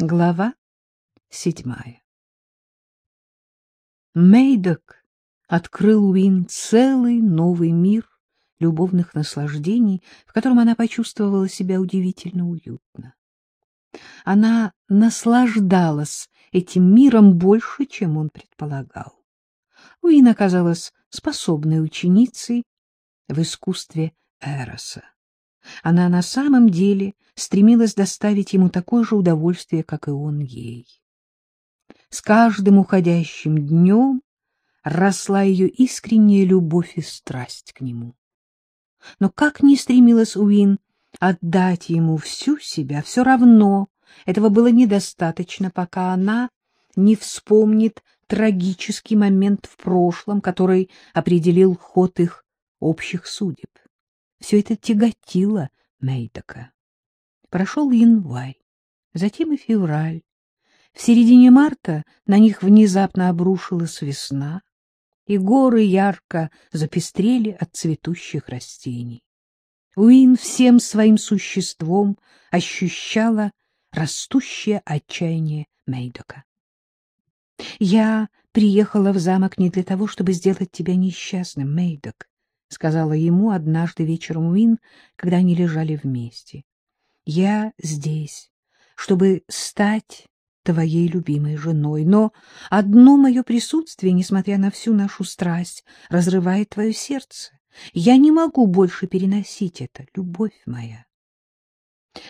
Глава седьмая Мейдок открыл Уин целый новый мир любовных наслаждений, в котором она почувствовала себя удивительно уютно. Она наслаждалась этим миром больше, чем он предполагал. Уин оказалась способной ученицей в искусстве Эроса. Она на самом деле стремилась доставить ему такое же удовольствие, как и он ей. С каждым уходящим днем росла ее искренняя любовь и страсть к нему. Но как ни стремилась Уин отдать ему всю себя, все равно этого было недостаточно, пока она не вспомнит трагический момент в прошлом, который определил ход их общих судеб. Все это тяготило Мейдока. Прошел январь, затем и февраль. В середине марта на них внезапно обрушилась весна, и горы ярко запестрели от цветущих растений. Уин всем своим существом ощущала растущее отчаяние Мейдока. — Я приехала в замок не для того, чтобы сделать тебя несчастным, Мейдок, — сказала ему однажды вечером Уин, когда они лежали вместе. — Я здесь, чтобы стать твоей любимой женой, но одно мое присутствие, несмотря на всю нашу страсть, разрывает твое сердце. Я не могу больше переносить это, любовь моя.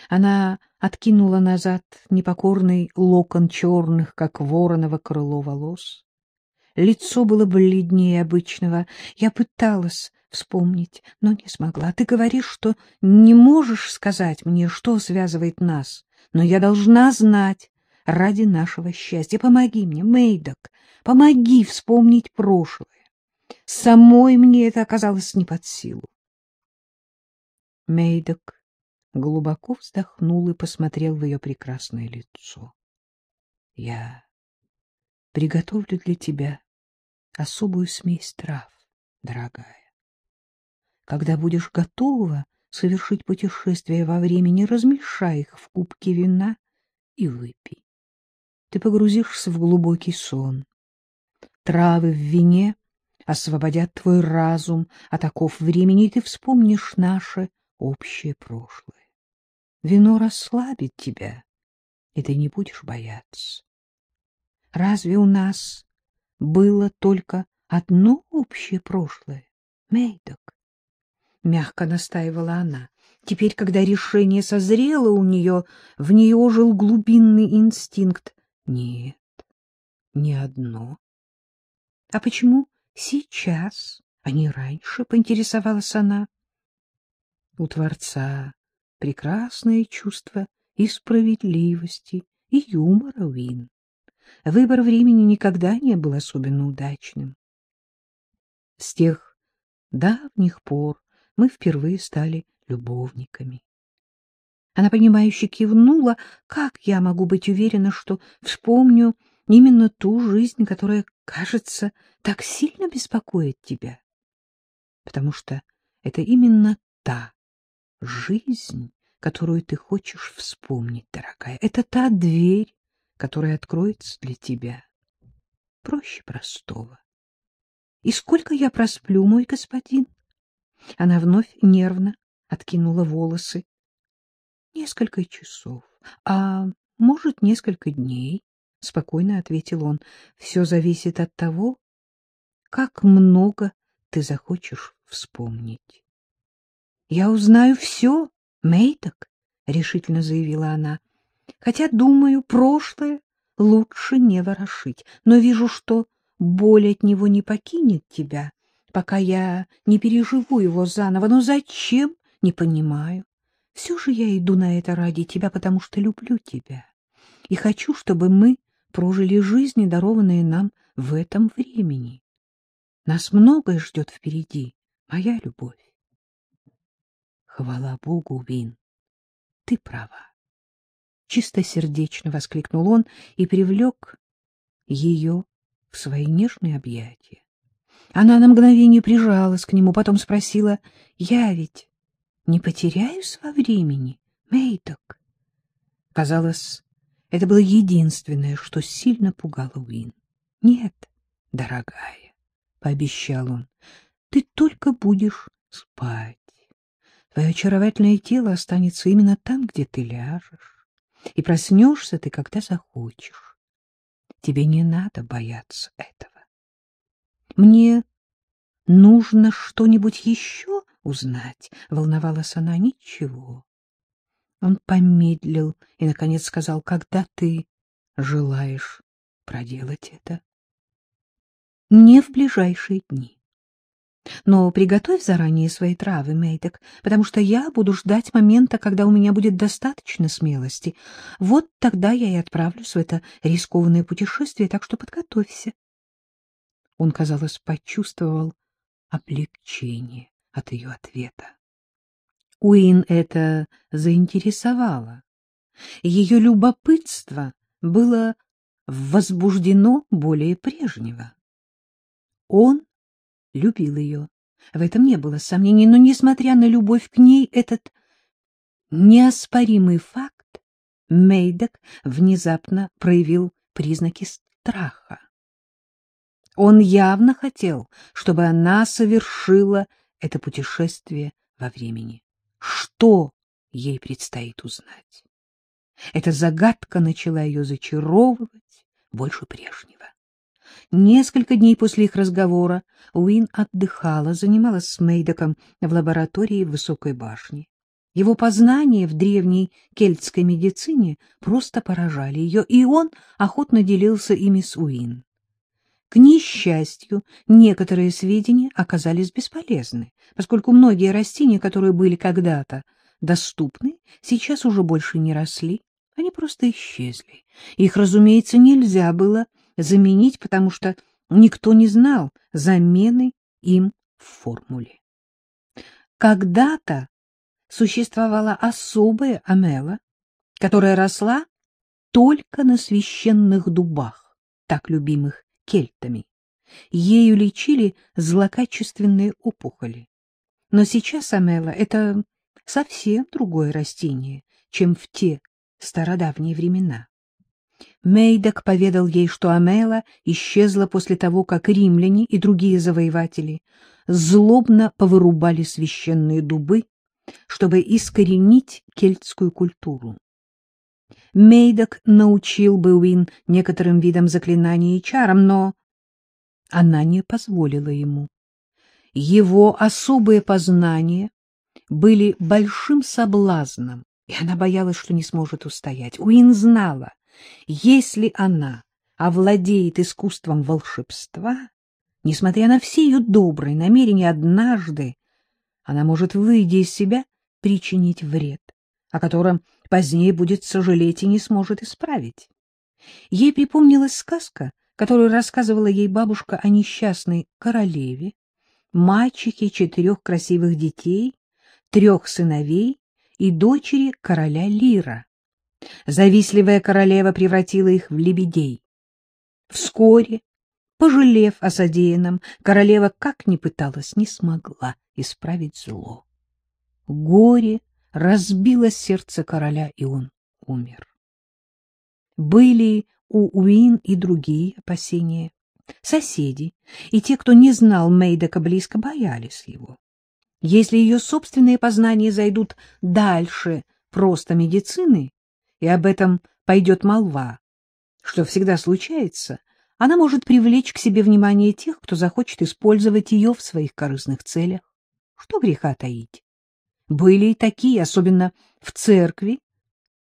Она откинула назад непокорный локон черных, как вороново крыло волос. Лицо было бледнее обычного. Я пыталась вспомнить, но не смогла. Ты говоришь, что не можешь сказать мне, что связывает нас, но я должна знать ради нашего счастья. Помоги мне, Мейдок, помоги вспомнить прошлое. Самой мне это оказалось не под силу. Мейдок глубоко вздохнул и посмотрел в ее прекрасное лицо. — Я приготовлю для тебя особую смесь трав, дорогая. Когда будешь готова совершить путешествие во времени, размешай их в кубке вина и выпей. Ты погрузишься в глубокий сон. Травы в вине освободят твой разум от оков времени, и ты вспомнишь наше общее прошлое. Вино расслабит тебя, и ты не будешь бояться. Разве у нас было только одно общее прошлое, Мейдок? — мягко настаивала она. Теперь, когда решение созрело у нее, в нее ожил глубинный инстинкт. Нет, не одно. — А почему сейчас, а не раньше? — поинтересовалась она. У Творца прекрасное чувство и справедливости, и юмора, Уин. Выбор времени никогда не был особенно удачным. С тех давних пор мы впервые стали любовниками. Она, понимающе кивнула. Как я могу быть уверена, что вспомню именно ту жизнь, которая, кажется, так сильно беспокоит тебя? Потому что это именно та жизнь, которую ты хочешь вспомнить, дорогая. Это та дверь, которая откроется для тебя. Проще простого. И сколько я просплю, мой господин? Она вновь нервно откинула волосы. Несколько часов, а может, несколько дней, — спокойно ответил он. Все зависит от того, как много ты захочешь вспомнить. — Я узнаю все, Мейток, — решительно заявила она. — Хотя, думаю, прошлое лучше не ворошить, но вижу, что боль от него не покинет тебя, пока я не переживу его заново. Но зачем, не понимаю. Все же я иду на это ради тебя, потому что люблю тебя. И хочу, чтобы мы прожили жизни, дарованные нам в этом времени. Нас многое ждет впереди, моя любовь. Хвала Богу, Вин, ты права. Чистосердечно воскликнул он и привлек ее в свои нежные объятия. Она на мгновение прижалась к нему, потом спросила, «Я ведь не потеряюсь во времени, Мейдок?» Казалось, Это было единственное, что сильно пугало Уин. — Нет, дорогая, — пообещал он, — ты только будешь спать. Твое очаровательное тело останется именно там, где ты ляжешь, и проснешься ты, когда захочешь. Тебе не надо бояться этого. Мне нужно что-нибудь еще узнать, — волновалась она. Ничего. Он помедлил и, наконец, сказал, когда ты желаешь проделать это? Не в ближайшие дни. Но приготовь заранее свои травы, Мейдек, потому что я буду ждать момента, когда у меня будет достаточно смелости. Вот тогда я и отправлюсь в это рискованное путешествие, так что подготовься. Он, казалось, почувствовал облегчение от ее ответа. Уин это заинтересовало. Ее любопытство было возбуждено более прежнего. Он любил ее. В этом не было сомнений, но, несмотря на любовь к ней, этот неоспоримый факт Мейдок внезапно проявил признаки страха. Он явно хотел, чтобы она совершила это путешествие во времени. Что ей предстоит узнать? Эта загадка начала ее зачаровывать больше прежнего. Несколько дней после их разговора Уин отдыхала, занималась с Мейдоком в лаборатории в Высокой башне. Его познания в древней кельтской медицине просто поражали ее, и он охотно делился ими с Уин. К несчастью, некоторые сведения оказались бесполезны, поскольку многие растения, которые были когда-то доступны, сейчас уже больше не росли, они просто исчезли. Их, разумеется, нельзя было заменить, потому что никто не знал замены им в формуле. Когда-то существовала особая амела, которая росла только на священных дубах, так любимых кельтами. Ею лечили злокачественные опухоли. Но сейчас амела — это совсем другое растение, чем в те стародавние времена. Мейдок поведал ей, что Амела исчезла после того, как римляне и другие завоеватели злобно повырубали священные дубы, чтобы искоренить кельтскую культуру. Мейдок научил Бэуин некоторым видам заклинаний и чарам, но она не позволила ему. Его особые познания были большим соблазном, и она боялась, что не сможет устоять. Уин знала, если она овладеет искусством волшебства, несмотря на все ее добрые намерения, однажды она может, выйдя из себя, причинить вред, о котором позднее будет сожалеть и не сможет исправить. Ей припомнилась сказка, которую рассказывала ей бабушка о несчастной королеве, мальчике четырех красивых детей, трех сыновей и дочери короля Лира. Завистливая королева превратила их в лебедей. Вскоре, пожалев о содеянном, королева, как ни пыталась, не смогла исправить зло. Горе разбило сердце короля, и он умер. Были у Уин и другие опасения. Соседи и те, кто не знал Мейдека близко, боялись его. Если ее собственные познания зайдут дальше просто медицины, и об этом пойдет молва, что всегда случается, она может привлечь к себе внимание тех, кто захочет использовать ее в своих корыстных целях. Что греха таить? Были и такие, особенно в церкви,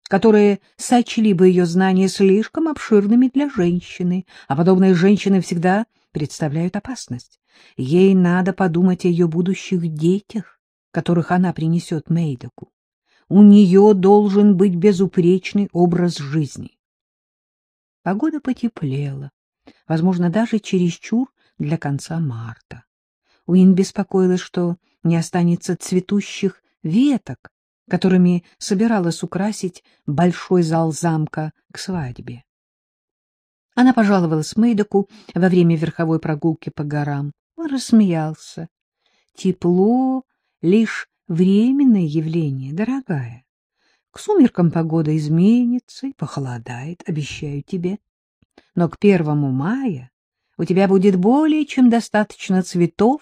которые сочли бы ее знания слишком обширными для женщины, а подобные женщины всегда представляют опасность. Ей надо подумать о ее будущих детях, которых она принесет Мейдоку. У нее должен быть безупречный образ жизни. Погода потеплела, возможно, даже чересчур для конца марта. Уин беспокоилась, что не останется цветущих веток, которыми собиралась украсить большой зал замка к свадьбе. Она пожаловалась Мэйдоку во время верховой прогулки по горам. Он рассмеялся. Тепло — лишь временное явление, дорогая. К сумеркам погода изменится и похолодает, обещаю тебе. Но к первому мая у тебя будет более чем достаточно цветов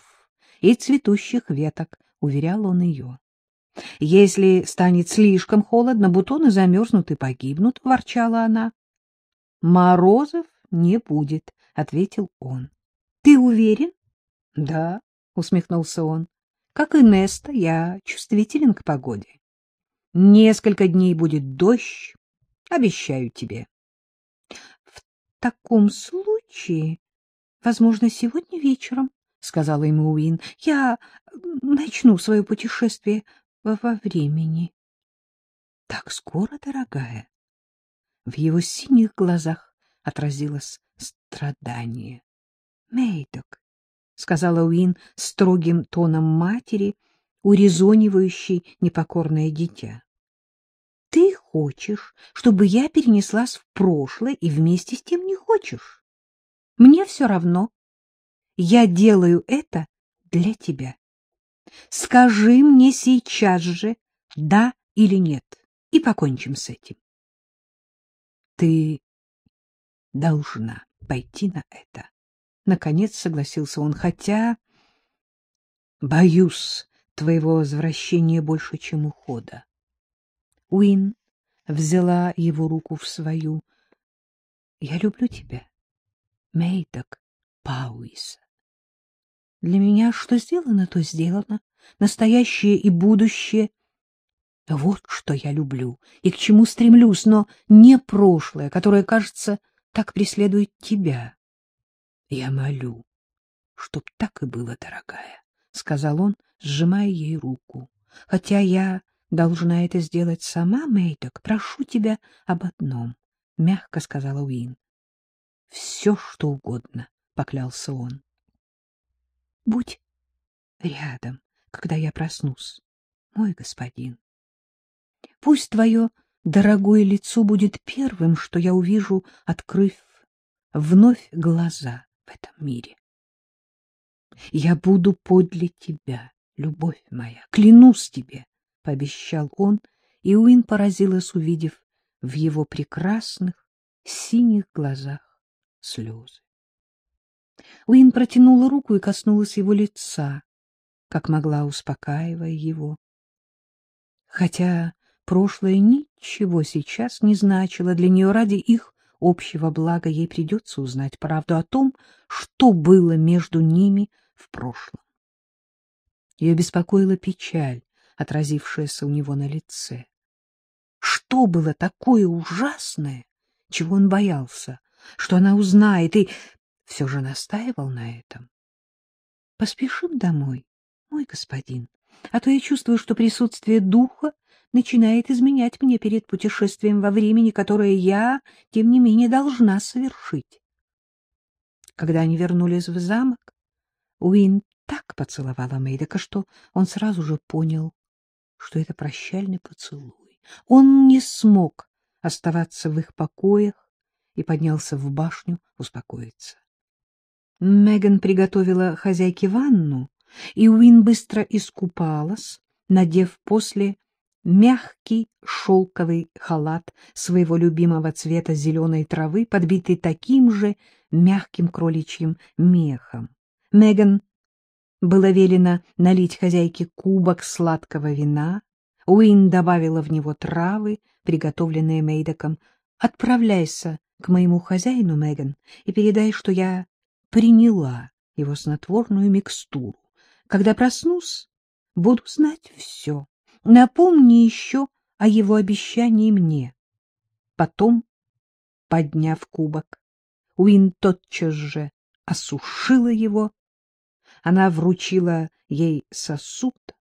и цветущих веток, — уверял он ее. Если станет слишком холодно, бутоны замерзнут и погибнут, — ворчала она. — Морозов не будет, — ответил он. — Ты уверен? — Да, — усмехнулся он. — Как и Неста, я чувствителен к погоде. Несколько дней будет дождь, обещаю тебе. — В таком случае, возможно, сегодня вечером, — сказала ему Уин, — я начну свое путешествие во времени. — Так скоро, дорогая? В его синих глазах отразилось страдание. — Мейдок, — сказала Уин строгим тоном матери, урезонивающей непокорное дитя. — Ты хочешь, чтобы я перенеслась в прошлое и вместе с тем не хочешь? Мне все равно. Я делаю это для тебя. Скажи мне сейчас же, да или нет, и покончим с этим. Ты должна пойти на это. Наконец согласился он, хотя боюсь твоего возвращения больше, чем ухода. Уин взяла его руку в свою. — Я люблю тебя, Мейдок Пауиса. Для меня что сделано, то сделано. Настоящее и будущее. Вот что я люблю и к чему стремлюсь, но не прошлое, которое, кажется, так преследует тебя. Я молю, чтоб так и было, дорогая, — сказал он, сжимая ей руку. Хотя я должна это сделать сама, Мэйдок, прошу тебя об одном, — мягко сказала Уин. — Все, что угодно, — поклялся он. — Будь рядом, когда я проснусь, мой господин. Пусть твое дорогое лицо будет первым, что я увижу, открыв вновь глаза в этом мире. Я буду подле тебя, любовь моя, клянусь тебе, — пообещал он, и Уин поразилась, увидев в его прекрасных синих глазах слезы. Уин протянула руку и коснулась его лица, как могла, успокаивая его. Хотя прошлое ничего сейчас не значило для нее ради их общего блага, ей придется узнать правду о том, что было между ними в прошлом. Ее беспокоила печаль, отразившаяся у него на лице. Что было такое ужасное, чего он боялся, что она узнает, и все же настаивал на этом? Поспешим домой, мой господин, а то я чувствую, что присутствие духа начинает изменять мне перед путешествием во времени, которое я, тем не менее, должна совершить. Когда они вернулись в замок, Уин так поцеловала Мейдека, что он сразу же понял, что это прощальный поцелуй. Он не смог оставаться в их покоях и поднялся в башню успокоиться. Меган приготовила хозяйке ванну, и Уин быстро искупалась, надев после мягкий шелковый халат своего любимого цвета зеленой травы, подбитый таким же мягким кроличьим мехом. Меган было велено налить хозяйке кубок сладкого вина. Уин добавила в него травы, приготовленные Мейдоком. «Отправляйся к моему хозяину, Меган, и передай, что я приняла его снотворную микстуру. Когда проснусь, буду знать все. Напомни еще о его обещании мне. Потом, подняв кубок, Уин тотчас же осушила его. Она вручила ей сосуд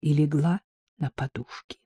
и легла на подушке.